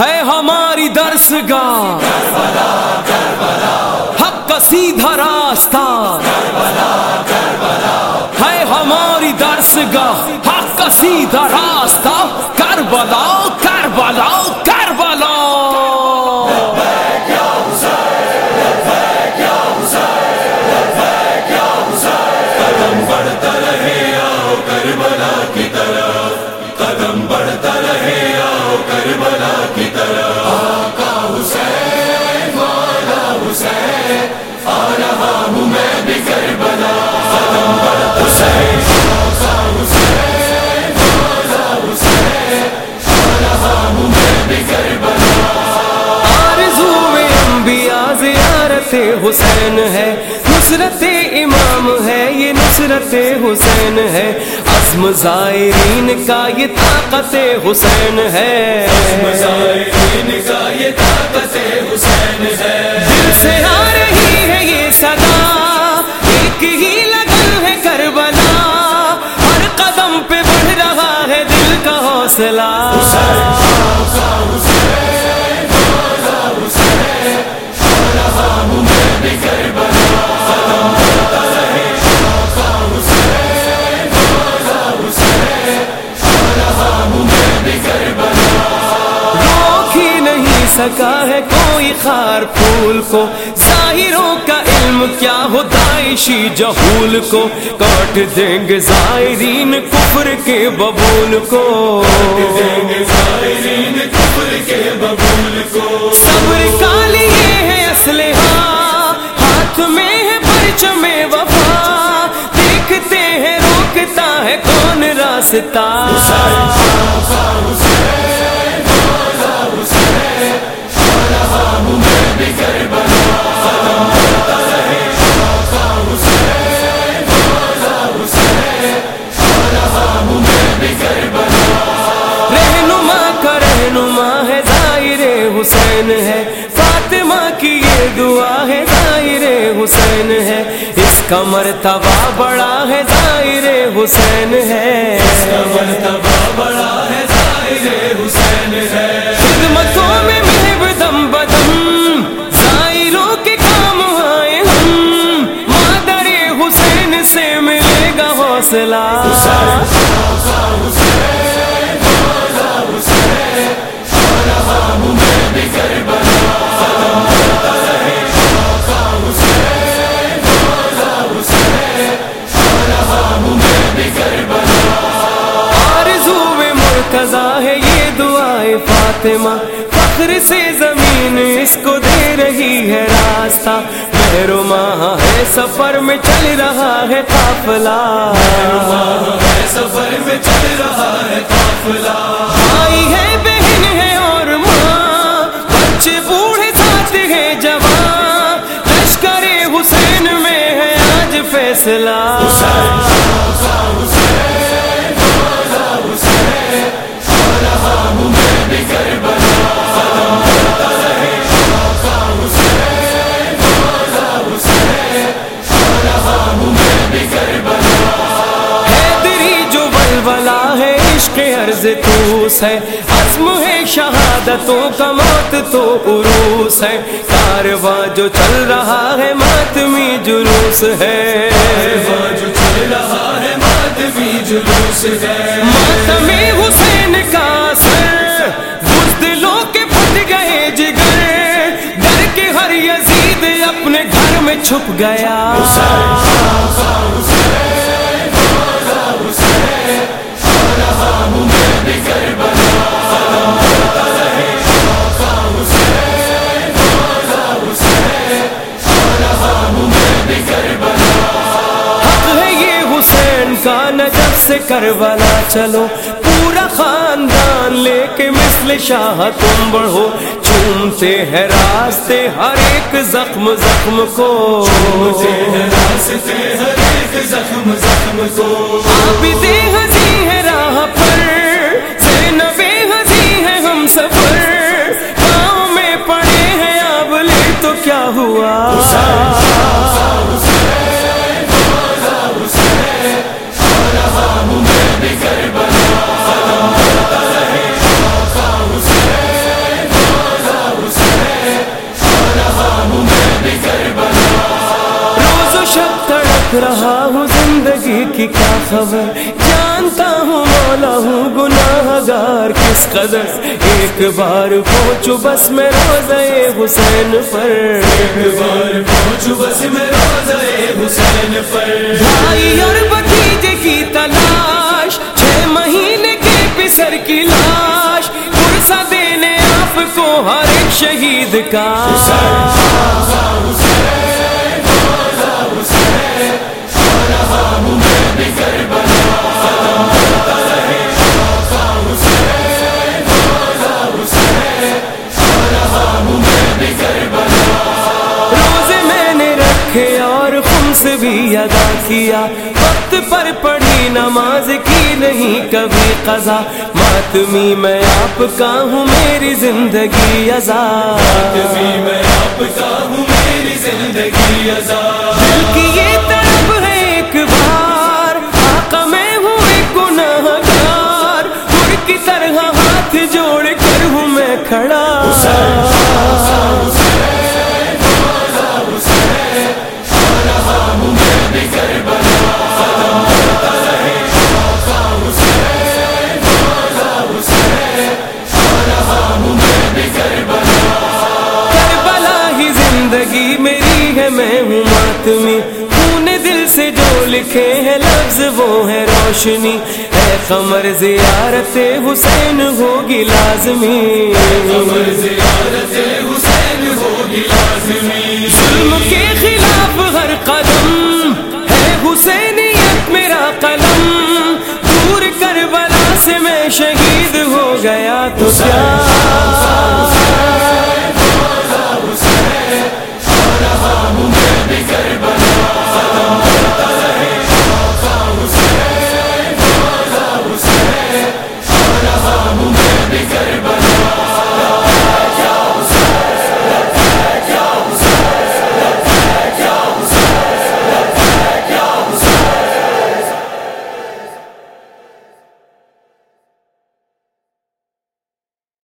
ہے ہماری درس گاہ حق کا سیدھا راستہ۔ ہے ہماری درس گاہ حق کا سیدھا راستہ۔ زیارت حسین ہے۔ نصرت امام ہے یہ نصرت حسین ہے۔ عزم زائرین کا یہ طاقت حسین ہے۔ کا یہ طاقت حسین ہے۔ دل سے آ رہی ہے یہ صدا۔ ایک ہی لگن ہے کربلا۔ ہر قدم پہ بڑھ رہا ہے دل کا حوصلہ۔ سکا ہے کوئی خار پھول کو؟ ظاہروں کا علم کیا ہو داعشی جہول کو؟ کاٹ دیں گے ظاہرین کفر کے ببول کو۔ زائرین کفر کے ببول کو۔ صبر کا لیے ہے اسلحہ ہاں، ہاتھ میں ہے پرچم وفا۔ دیکھتے ہیں روکتا ہے کون راستہ؟ رہنما حسین ہے۔ اس کا مرتبہ بڑا ہے، ظاہر حسین ہے۔ مرتبہ بڑا ہے، ظاہر حسین ہے۔ خدمتوں میں محب دم بدم، ظاہروں کے کام آئے ہم۔ مادر حسین سے ملے گا حوصلہ۔ فاطمہ فخر سے زمین اس کو دے رہی ہے راستہ مہرو ماہ ہے سفر میں چل رہا ہے قافلہ ہے سفر میں چل رہا ہے قافلہ بھائی ہے بہن ہے اور ماں بچے بوڑھے ساتھ ہے جوان لشکر حسین میں ہے آج فیصلہ توس ہے۔ عزم ہے شہادتوں کا موت تو عروس ہے۔ کارواں جو چل رہا ہے ماتمی جلوس ہے۔ جو چل رہا ہے ماتمی جلوس ہے۔ ماتم حسین کا سر بزدلوں کے گئے جگر۔ ڈر کے ہر یزید اپنے گھر میں چھپ گیا۔ سے کربلا چلو پورا خاندان لے کے مثل شاہ تم بڑھو چومتے ہیں راستے ہر ایک زخم زخم کو۔ راستے ہر ایک زخم زخم کو۔ خبر جانتا ہوں مولا ہوں گناہ گار کس قدر؟ ایک بار پہنچو بس میں روزہ حسین پر۔ ایک بار پہنچو بس میں روزہ حسین پر۔ بھائی اور بتیجے کی تلاش چھ مہینے کے پسر کی لاش۔ پرسا دینے آپ کو ہر ایک شہید کا۔ روزے بھی ادا کیا، وقت پر پڑھی نماز کی نہیں کبھی قضا۔ ماتمی، میں آپ کا ہوں میری زندگی آزاد میں آپ کا ہوں میری زندگی آزاد ہوں ماتمی خون دل سے جو لکھے ہیں لفظ وہ ہے روشنی۔ ہے قمر زیارت حسین ہوگی لازمی۔ قمر زیارت حسین ہوگی لازمی ظلم کے خلاف ہر قدم ہے حسینیت میرا قلم۔ دور کربلا سے میں شہید ہو گیا تو کیا؟